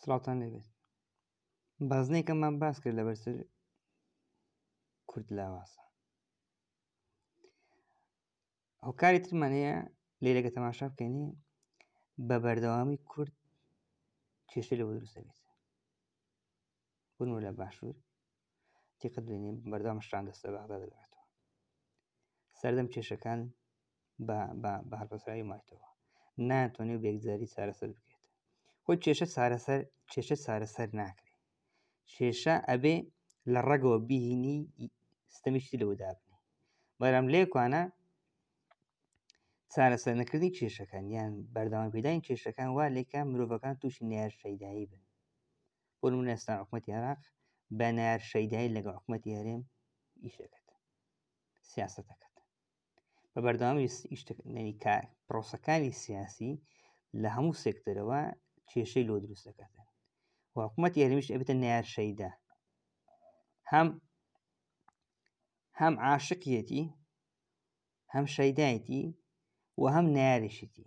سڵاوتان لێبێت بازنێکەمان باس کرد لە بەرسەر کورد لاواسە هۆکاری ترمانەیە لێرەگە تەماشا بکەنی بە بەردەوامی کورد کێشە لەوە دروستە بێت بوون و لە باشوور تیقت بێنێ بەردەوام شتان دەست لە بەغدا دەگەڕێتەوە سەردەم کێشەکان بە هەڵپەسراوی مایتەوە ناتوانێت و بێکجاری چارەسەر بکرێت خۆی کێشە چارەسەر کێشە چارەسەر ناکرێت کێشە ئەبێ لە ڕەگەوە بینی ستەمیشتی لەوە دابنێ بەرام لێکوانە چارەسەر نەکردی کێشەکان یان بەردەوام پیداین کێشەکان وا لێکە مرۆڤەکان تووشی نار شەیدایی بن بۆ نمونە ئێستا حکوومەتی عێراق بە نار شەیدایی لەگەڵ حکوومەتی هەرێم ئیشەکەت سیاستەکەت بە بەردەوامی پرۆسەکانی سیاسی لە هەموو سێکتەرەوە کێشەی لۆ دروست دەکات و حکوومەتی هەرمیش ئەبێتە نار شەیدا هەم هەم عاشقیەتی هەم شەیدایەتی و هەم ناریشتی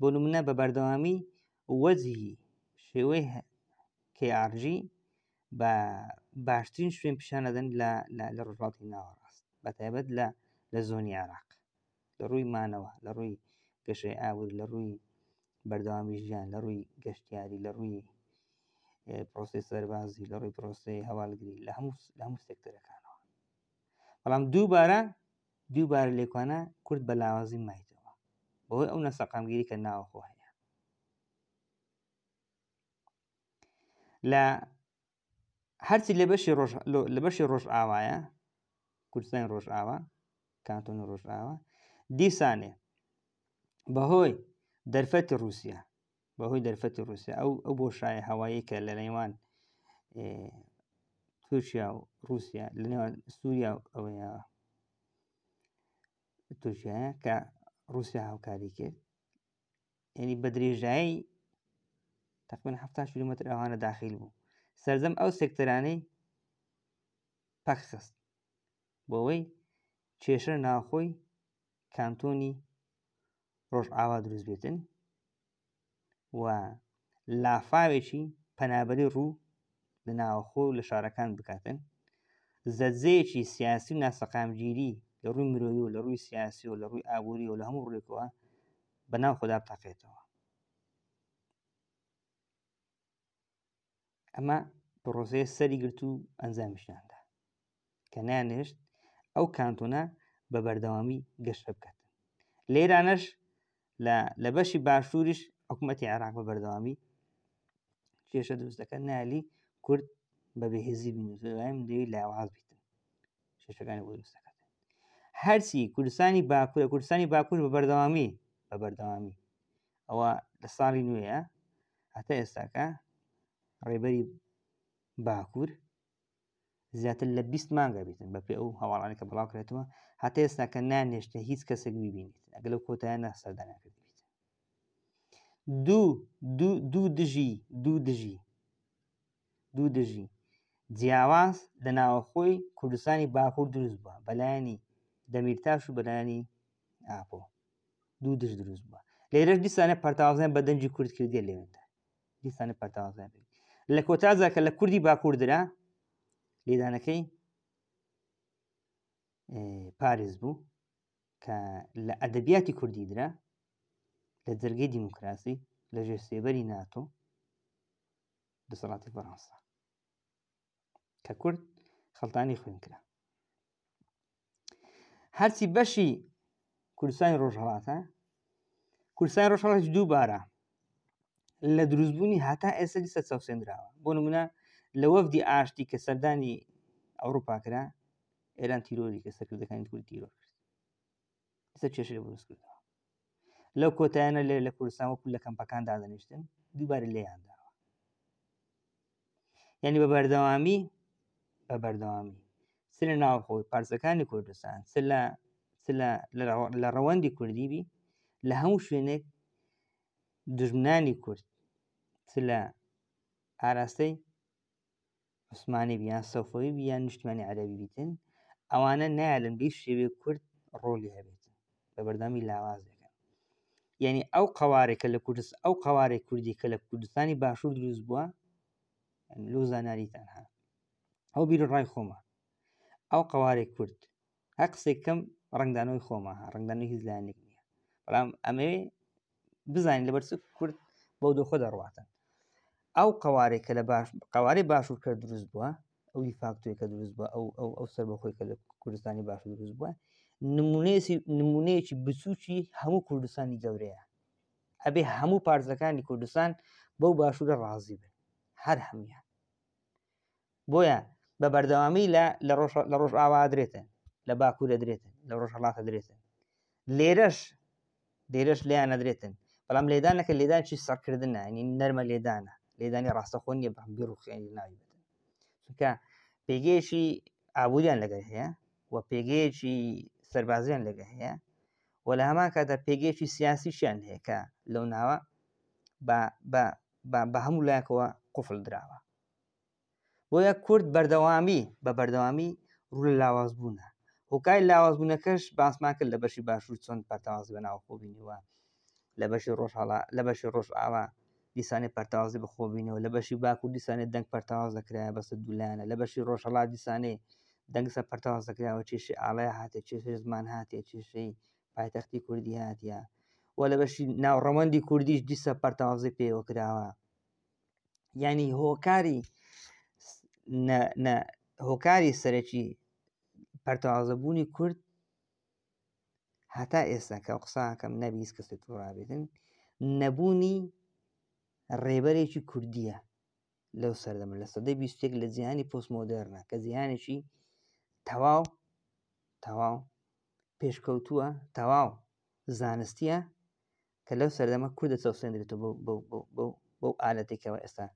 بۆ نمونە بە بەردەوامی وەجهی شێوەی KRG بە باشترین شوێن پیشانەدەن لە ڕژڵاتی ناوەڕاست بە تایبەت لە لە زۆنی عراق لە ڕووی مانەوە لە ڕووی گەشەی ئاور لە ڕووی بەردەوامی ژیان لە ڕووی گەشتیاری لە ڕووی پرۆسی سەربازی لە ڕووی پرۆسی هەواڵگری لە هەموو لە هەموو سێکتەرەکانەوە بەڵام دووبارە دووبارە لێکوانە کورد بە لاوازی مایتەوە بەوەی ئەو نەسەقامگیری کە ناوەخۆ هەیە لە هەرچی لە بەشی لە بەشی ڕۆژ ئاوایە کوردستانی ڕۆژ ئاوا کانتۆن ڕۆژ ئاوا دیسانێ بەهۆی دەرفەتی رووسیا بەهۆی دەرفەتی رووسیا ئەو ئەو بۆشایە هەوایی کە لە نێوان تورکیا و رووسیا لە نێوان سووریا و ئەوەیە تورکیا کە رووسیا هاوکاری کرد یعنی بە درێژایی تقریبا ه کیلومتر ئەوانە داخل بوو سەرجەم ئەو سێکتەرانەی پەکخست بۆەوەی کێشە ناوخۆی کانتۆنی ڕۆژئاوا دروست بێتن و لافاوێکی پەنابەری ڕوو لە ناوەخۆ لە شارەکان بکاتن زەجەیەکی سیاسی و ناسەقامگیری لە ڕووی مرۆی و لە ڕووی سیاسی و لە ڕووی ئابووری و لە هەموو ڕێکەوە بەناو خۆدا بتاقێتەوە ئەمە پرۆسەیە سەری گرت و ئەنجامیشیاندا کە نانێشت ئەو کانتۆنە بە بەردەوامی گەشتە بکات لێرانەش لە بەشی باشووریش حکوومەتتی عێراق بە بەردەوامی کێشە دروست دەکەن نالی کورد بە بێهێزی بنووسم دەوی لاواز بیتن شەشەکانی بۆ دروست دەکات هەرچی کوردستانی باکوور کوردستانی باکوور بە بەردەوامی بە بەردەوامی ئەوە لە ساڵی نوێە هەتا ئێستاکە ڕێبەری باکوور زیاتر لە 20 مانگە بیتن بە پێ ئەو هەواڵانەکە بڵاوکرێتەوە هەتا ئێستاکە نانێشتە هیچ کەسێک ببینیت ئەگەل و کۆتایە ناسەردانەکردیت دوو دوو دژی دوو دژی دوو دژی جیاواز لە ناوەخۆی کوردستانی باکوور دروست بووە بەلایەنی دەمیرتاش و بەلایەنی ئاپۆ دوو دژ دروست بووە لێرەش دیسانە پەرتاوازیان بە دەنجی کورد کردێ لێوێندا دیسانە پەرتاوازیان لە کۆتازا کە لە کوردی باکووردرا لێدانەکەی پارێز بوو کە لە ئەدەبیاتی کوردی درا لە دەرگەی دیموکراسی لە ژێر سێبەری ناتۆ دەسەڵاتی فەڕەنسا کە کورد خەڵتانی خوێن کرا هەرچی بەشی کوردستانی ڕۆژهڵاتە کوردستانی ڕۆژهڵات دووبارە لە دروستبوونی هاتا ئێستا دیسە چاوسێنراوە بۆ نمونە لە وەفدی ئاشتی کە سەردانی ئەوروپا کرا ئێران تیرۆری کە سەرکردەکانی کورد تیرۆر سەر کێشەی بروست کردەوە لەو کۆتایانە لێ لە کوردستان وەکو لە کەمپەکان دادەنیشتن دووبارە لێیان داوە یعنی بە بەردەوامی بە بەردەوامی چ لە ناوخۆی پارسەکانی کوردستان چ لە چ لە لە ڕەوەندی کوردی بی لە هەموو شوێنێک دژمنانی کورد چ لە ئاراستەی عوسمانی بی یان سەوفەوی بی یان نیشتمانی عەرەبی بیتن ئەوانە نالن بی شێوێ کورد ڕۆلی هەبێت بە بەردەمی لاواز دەکەن یعنی ئەو قوارێکە لە کوردست ئەو قوارێک کوردی کە لە کوردستانی باشوور دروست بووە لۆ زاناریتان ها ئەو بیر ڕای خۆمە ئەو قوارێک کورد هەر قسێک کەم ڕنگدانەوەی خۆمە ڕنگدانی هیچ لایەنێک نییە بەڵام ئەمێ بزانین لەبەر کورد بۆ دۆخۆ دەڕاتن ئەو قوارێک کە لە باش قوارەی باشوور کە دروست بووە ئەو فاکتوی کە دروست بووە ئەو ئەو ئەو سەر بەخۆی کە لە کوردستانی باش دروست بووە نمونەیەسی نمونەیەکی بچووکی هەموو کوردستانی گەورەیە ئەبێ هەموو پارتەکانی کوردستان بەو باشوورە ڕازی بن هەر هەموان بۆیە بە بەردەوامی لە لە ڕۆژئاوا درێتن لە باکوورە درێتن لە ڕۆژهڵاتە درێتن لێرەش لێرەش لیان نەدرێتن بەڵام لێدانەکە لێدانچی سەرکردنە ینی نەرمە لێدانە لێدانی ڕاستەخۆ نیە بەم بیڕوخێنی ناوی بێتن چونکە پێگەیەکی ئابووریان لەگەر هەیە و پێگەیەکی سربازیان لەگە هەیە و لە هەمان کاتە پێگەیەکی سیاسیشیان هەیە کە لەو ناوە بە هەموو لایەکەوە قفل دراوە بۆیە کورد بەردەوامی بە بەردەوامی ڕوو لە لاواز بوونە هۆکای لاوازبوونەکەش باسمان کرد لە بەشی باشوور چۆن پەرتەوازی بە ناوخۆ بینیوە لە بەشی ڕۆژهڵا لە بەشی ڕۆژ ئاوا دیسانێ پەرتەوازی بەخۆبینەوە لە بەشی باکوور دیسانێ دەنگ پەرتەواز دەکرایە بەسە دوولایەنە لە بەشی ڕۆژهڵا دیسانێ دەنگسە پەرتەواز دەکراوە چێشی ئاڵای هاتێ چێشی زمان هاتێ چێشەی پایتەختی کوردی هاتیە و لە بەشی ناوڕەمەندی کوردیش دیسە پەرتەوازی پێوە کراوە یعنی هۆکاری هۆکاری سەرەکی پەرتەوازەبوونی کورد هەتا ئێستا کە قساکەم نەبیست کەس تۆڕابێتن نەبوونی ڕێبەرێکی کوردیە لەو سەردەمە لە سەدەی بیستێک لە جیهانی پۆستمۆدررنە کە جیهانێکی تەواو تەواو پێشکەوتووە تەواو زانستیە کە لەو سەردەمە کورد دەچەوسێندرێتەوە بەو بەو بەو بەو بەو ئالەتێکەوە ئێستا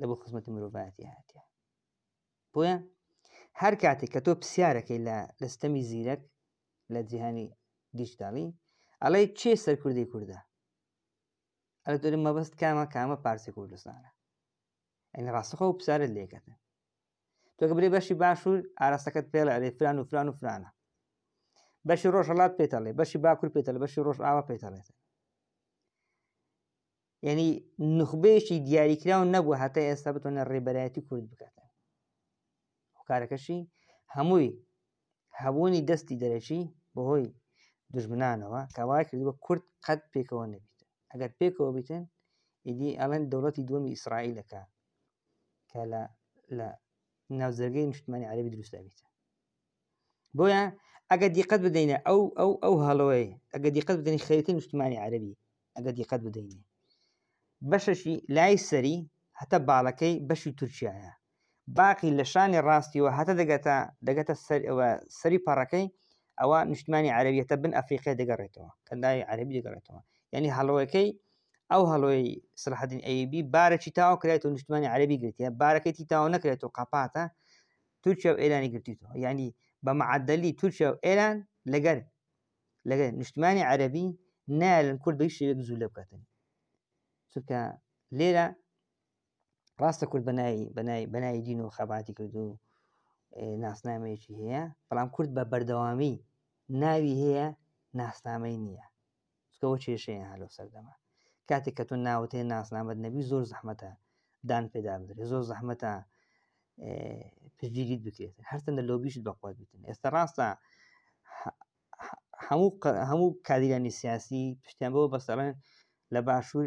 لە بۆ خزمەتی مرۆڤایەتی هاتیە بۆیە هەر کاتێک کە تۆ پرسیارەکەی لە لە ستەمی زیرەک لە جیهانی دیجداڵی ئەڵێ چێ سەرکردی کووردە ئەلە دەرم مەبەست کامە کامە پارسی کوردستانە ئەنی ڕاستەخۆ پرسیارت لێکەتن تۆکە برێ بەشی باشوور ئاراستەکەت پێڵ ئەرێ فران و فران و فرانە بەشی ڕۆژهڵات پێتەڵێ بەشی باکوور پێتەل بەشی ڕۆژ ئاوا پێتەڵێت یعنی نخبەیەکی دیاریکراو نەبوو هەتا ئێستا بتوانە ڕێبەرایەتی کورد بکاتە کارەکەشی هەمووی هەبوونی دەستی دەرەکی بەهۆی دژمنانەوە کەوای کردووە کورد قەت پێکەوە نەبیت ئەگەر پێکەوە بیتن ئیدی ئەڵەن دەوڵەتی دووەمی ئیسرائیلەکە کە لە لە ناوزەرگەی نیشتمانی عربی دروست دەبیت بۆیە ئەگە دیقەت بدەینە ئەو ئەو ئەو هەڵەوەی ئەگە دیقەت بدەین خەریتی نیشتمانی عربی ئەگە دیقەت بدەینێ بەشەشی لای سەری هەتا باڵەکەی بەشی تورکایە باقی لە شانی ڕاستیەوە هەتا دەگەتە دەگەتە سەر ئەوە سەری پەڕەکەی ئەوە نیشتمانی عەربیەتە بن ئەفریقای دەگەڕێتەوە کەنداوی عەربی دەگەڕێتەوە یعنی هەڵۆەکەی ئەو هەڵۆی سرحدین ئەیبی بارەی تاو کرێت و نیشتمانی عەربی گرتە بارەکەی تاو نەکرێت و قاپاتە تورکیا و ئێرانی گرتیتەوە یعنی بە معدلی تورکیا و ئێران لەگەر لەگەر نیشتمانی عەربی نالن کورد بەی شێوێک زوو لە بکاتن چونکە لێرە ڕاستە کورد بەنایی بەنای بەنای دین و خەباتی کردو ناسنامەیەکی هەیە بەڵام کورد بە بەردەوامی ناوی هەیە ناسنامەی نییە چکەوە کێشەیە هەلۆ سەردەما کاتێک کە تۆ ناوت هەیە ناسنامەت نەبی زۆر زەحمەتە دان پێدا بدرێت زۆر زەحمەتە پزیریت بکرێت هەرتن لە لۆبیشت بەخوات بتن ئێستا ڕاستە هەموو هەموو کادیرانی سیاسی پشتیان بەوە بەسەڕێن لە باشوور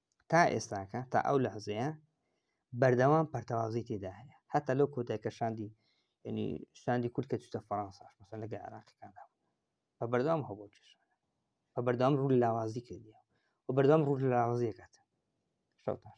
تا ئێستاکە تا ئەو لەحزەیە بەردەوام پەرتەوازی تێدا هەیە هەتا لەو کۆتای کە شاندی ینی شاندی کورد کە چتە فەرەنساش مەسەن لەگە عراقەکاندا بە بەردەوام هەبوو کێشانە بە بەردەوام ڕوو لاوازی کردیە و بەردەوام ڕوو لاوازیەکات شەوتاش